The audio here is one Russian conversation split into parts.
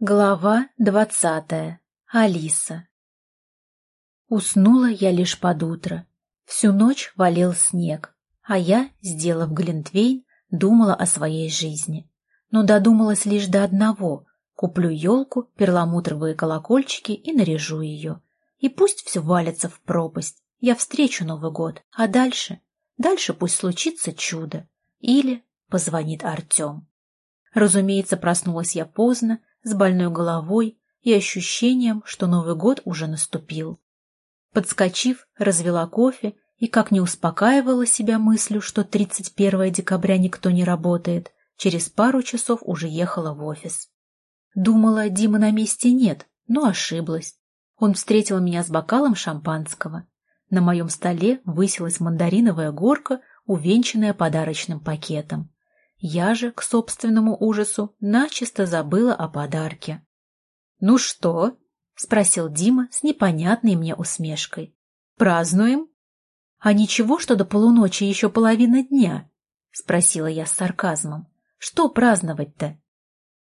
Глава двадцатая. Алиса. Уснула я лишь под утро. Всю ночь валил снег, а я, сделав глинтвейн, думала о своей жизни. Но додумалась лишь до одного — куплю елку, перламутровые колокольчики и наряжу ее. И пусть все валится в пропасть, я встречу Новый год, а дальше? Дальше пусть случится чудо. Или позвонит Артем. Разумеется, проснулась я поздно, с больной головой и ощущением, что Новый год уже наступил. Подскочив, развела кофе и, как не успокаивала себя мыслью, что 31 декабря никто не работает, через пару часов уже ехала в офис. Думала, Димы на месте нет, но ошиблась. Он встретил меня с бокалом шампанского. На моем столе высилась мандариновая горка, увенчанная подарочным пакетом. Я же, к собственному ужасу, начисто забыла о подарке. «Ну что?» — спросил Дима с непонятной мне усмешкой. «Празднуем?» «А ничего, что до полуночи еще половина дня?» — спросила я с сарказмом. «Что праздновать-то?»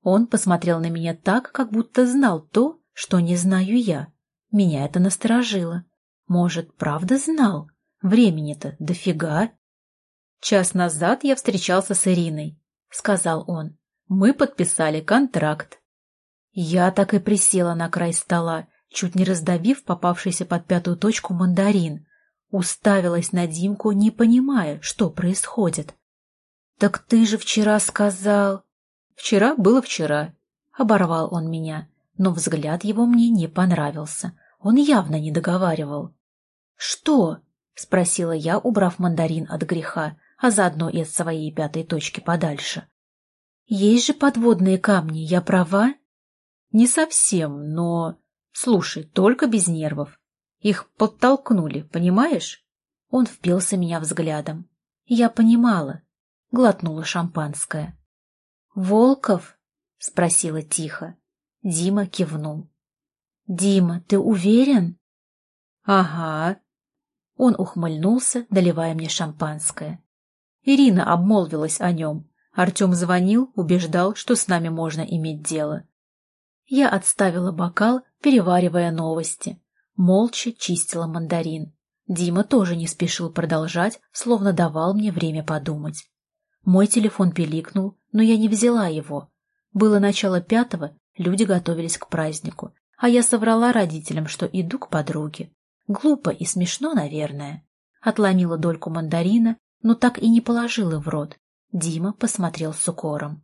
Он посмотрел на меня так, как будто знал то, что не знаю я. Меня это насторожило. Может, правда знал? Времени-то дофига. «Час назад я встречался с Ириной», — сказал он. «Мы подписали контракт». Я так и присела на край стола, чуть не раздавив попавшийся под пятую точку мандарин. Уставилась на Димку, не понимая, что происходит. «Так ты же вчера сказал...» «Вчера было вчера», — оборвал он меня, но взгляд его мне не понравился. Он явно не договаривал. «Что?» — спросила я, убрав мандарин от греха, а заодно и от своей пятой точки подальше. Есть же подводные камни, я права? Не совсем, но... Слушай, только без нервов. Их подтолкнули, понимаешь? Он впился меня взглядом. Я понимала. Глотнула шампанское. «Волков?» — спросила тихо. Дима кивнул. «Дима, ты уверен?» «Ага». Он ухмыльнулся, доливая мне шампанское. Ирина обмолвилась о нем. Артем звонил, убеждал, что с нами можно иметь дело. Я отставила бокал, переваривая новости. Молча чистила мандарин. Дима тоже не спешил продолжать, словно давал мне время подумать. Мой телефон пиликнул, но я не взяла его. Было начало пятого, люди готовились к празднику, а я соврала родителям, что иду к подруге. Глупо и смешно, наверное. Отломила дольку мандарина, но так и не положила в рот. Дима посмотрел с укором.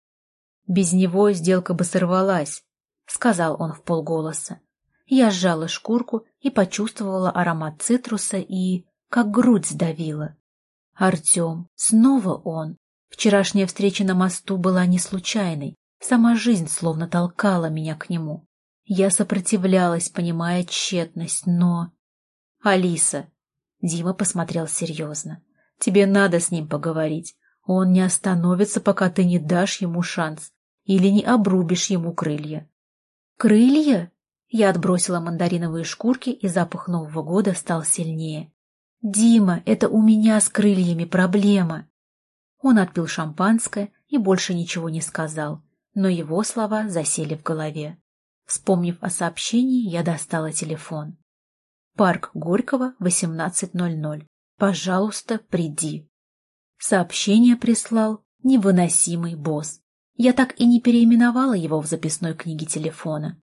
«Без него сделка бы сорвалась», — сказал он в полголоса. Я сжала шкурку и почувствовала аромат цитруса и... как грудь сдавила. Артем, снова он. Вчерашняя встреча на мосту была не случайной. Сама жизнь словно толкала меня к нему. Я сопротивлялась, понимая тщетность, но... «Алиса!» Дима посмотрел серьезно. Тебе надо с ним поговорить. Он не остановится, пока ты не дашь ему шанс или не обрубишь ему крылья. Крылья? Я отбросила мандариновые шкурки, и запах Нового года стал сильнее. «Дима, это у меня с крыльями проблема!» Он отпил шампанское и больше ничего не сказал, но его слова засели в голове. Вспомнив о сообщении, я достала телефон. Парк Горького, 18.00. Пожалуйста, приди. Сообщение прислал невыносимый босс. Я так и не переименовала его в записной книге телефона.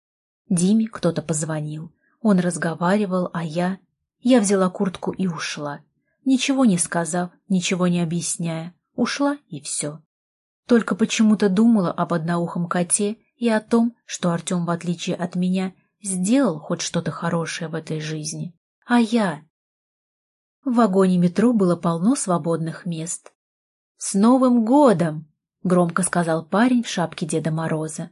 Диме кто-то позвонил. Он разговаривал, а я... Я взяла куртку и ушла. Ничего не сказав, ничего не объясняя. Ушла и все. Только почему-то думала об одноухом коте и о том, что Артем, в отличие от меня, сделал хоть что-то хорошее в этой жизни. А я... В вагоне метро было полно свободных мест. «С Новым годом!» — громко сказал парень в шапке Деда Мороза.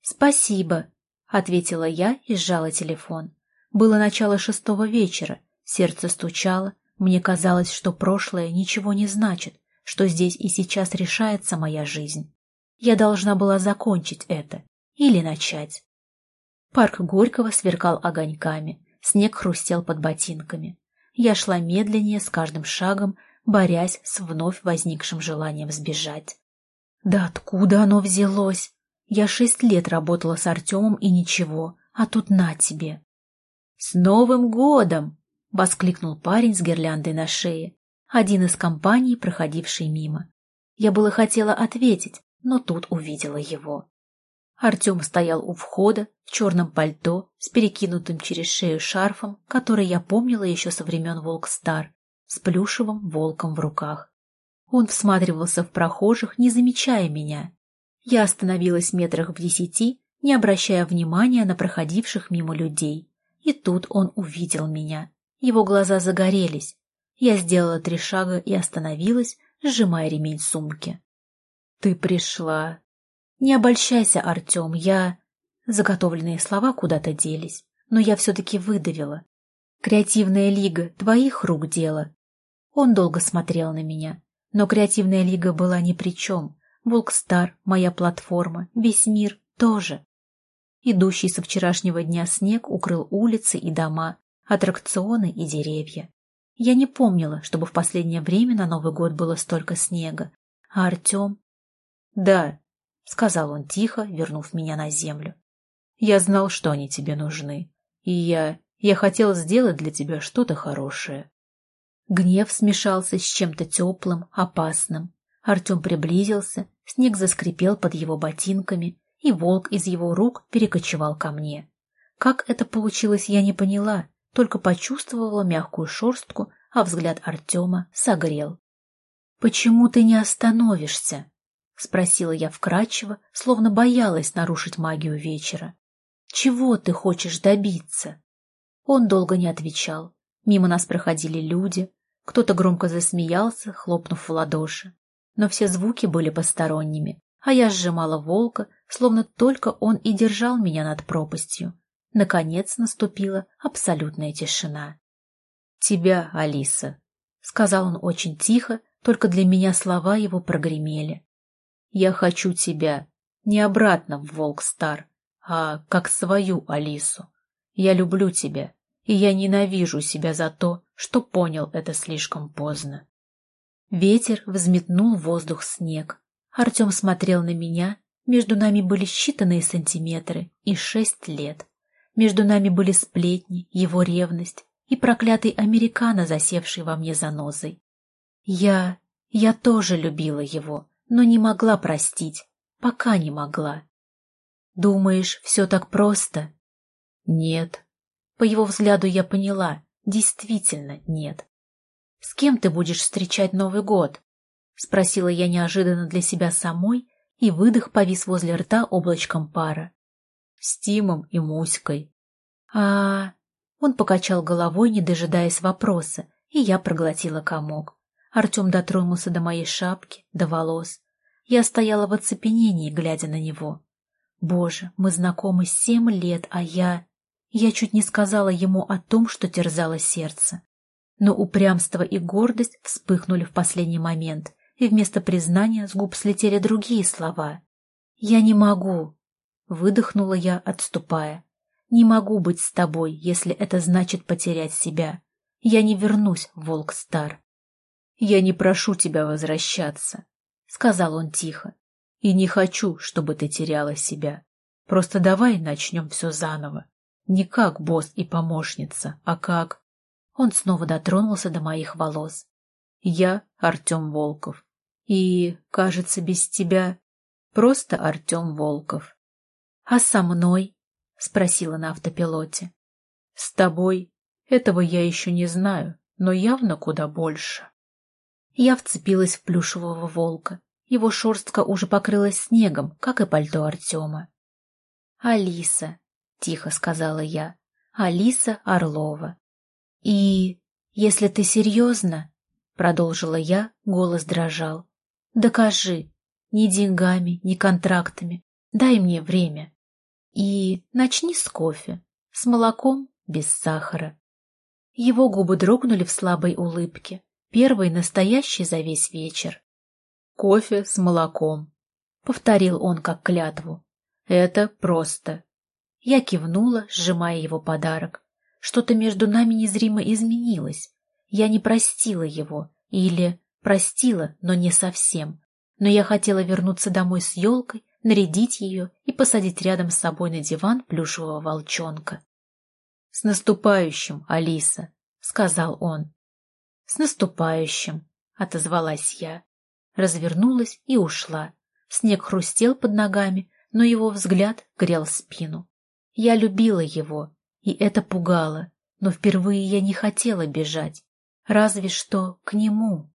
«Спасибо!» — ответила я и сжала телефон. Было начало шестого вечера, сердце стучало, мне казалось, что прошлое ничего не значит, что здесь и сейчас решается моя жизнь. Я должна была закончить это или начать. Парк Горького сверкал огоньками, снег хрустел под ботинками. Я шла медленнее с каждым шагом, борясь с вновь возникшим желанием сбежать. Да откуда оно взялось? Я шесть лет работала с Артемом и ничего, а тут на тебе. — С Новым годом! — воскликнул парень с гирляндой на шее, один из компаний, проходивший мимо. Я было хотела ответить, но тут увидела его. Артем стоял у входа в черном пальто с перекинутым через шею шарфом, который я помнила еще со времен Волк-Стар, с плюшевым волком в руках. Он всматривался в прохожих, не замечая меня. Я остановилась метрах в десяти, не обращая внимания на проходивших мимо людей. И тут он увидел меня. Его глаза загорелись. Я сделала три шага и остановилась, сжимая ремень сумки. «Ты пришла!» «Не обольщайся, Артем, я...» Заготовленные слова куда-то делись, но я все-таки выдавила. «Креативная лига, твоих рук дело». Он долго смотрел на меня, но креативная лига была ни при чем. Волкстар, моя платформа, весь мир тоже. Идущий со вчерашнего дня снег укрыл улицы и дома, аттракционы и деревья. Я не помнила, чтобы в последнее время на Новый год было столько снега. А Артем... «Да», — сказал он тихо, вернув меня на землю. «Я знал, что они тебе нужны. И я... я хотел сделать для тебя что-то хорошее». Гнев смешался с чем-то теплым, опасным. Артем приблизился, снег заскрипел под его ботинками, и волк из его рук перекочевал ко мне. Как это получилось, я не поняла, только почувствовала мягкую шерстку, а взгляд Артема согрел. — Почему ты не остановишься? — спросила я вкрадчиво, словно боялась нарушить магию вечера. — Чего ты хочешь добиться? Он долго не отвечал. Мимо нас проходили люди, кто-то громко засмеялся, хлопнув в ладоши. Но все звуки были посторонними, а я сжимала волка, словно только он и держал меня над пропастью. Наконец наступила абсолютная тишина. «Тебя, Алиса», — сказал он очень тихо, только для меня слова его прогремели. «Я хочу тебя, не обратно в Волк-Стар, а как свою Алису. Я люблю тебя, и я ненавижу себя за то, что понял это слишком поздно». Ветер взметнул воздух снег. Артем смотрел на меня, между нами были считанные сантиметры и шесть лет. Между нами были сплетни, его ревность и проклятый американо, засевший во мне занозой. Я... я тоже любила его, но не могла простить, пока не могла. Думаешь, все так просто? Нет. По его взгляду я поняла, действительно нет. С кем ты будешь встречать Новый год? Спросила я неожиданно для себя самой, и выдох повис возле рта облачком пара с Тимом и Муськой. А, Он покачал головой, не дожидаясь вопроса, и я проглотила комок. Артем дотронулся до моей шапки, до волос. Я стояла в оцепенении, глядя на него. Боже, мы знакомы семь лет, а я... Я чуть не сказала ему о том, что терзало сердце. Но упрямство и гордость вспыхнули в последний момент, и вместо признания с губ слетели другие слова. «Я не могу, Выдохнула я, отступая. «Не могу быть с тобой, если это значит потерять себя. Я не вернусь, волк стар». «Я не прошу тебя возвращаться», — сказал он тихо. «И не хочу, чтобы ты теряла себя. Просто давай начнем все заново. Не как босс и помощница, а как...» Он снова дотронулся до моих волос. «Я Артем Волков. И, кажется, без тебя просто Артем Волков». «А со мной?» — спросила на автопилоте. «С тобой? Этого я еще не знаю, но явно куда больше». Я вцепилась в плюшевого волка. Его шерстка уже покрылась снегом, как и пальто Артема. «Алиса», — тихо сказала я, — «Алиса Орлова». «И если ты серьезно», — продолжила я, голос дрожал, — «докажи, ни деньгами, ни контрактами, дай мне время». И начни с кофе, с молоком, без сахара. Его губы дрогнули в слабой улыбке, первый настоящий за весь вечер. «Кофе с молоком», — повторил он как клятву. «Это просто». Я кивнула, сжимая его подарок. Что-то между нами незримо изменилось. Я не простила его, или простила, но не совсем. Но я хотела вернуться домой с елкой, нарядить ее и посадить рядом с собой на диван плюшевого волчонка. — С наступающим, Алиса! — сказал он. — С наступающим! — отозвалась я. Развернулась и ушла. Снег хрустел под ногами, но его взгляд грел спину. Я любила его, и это пугало, но впервые я не хотела бежать, разве что к нему.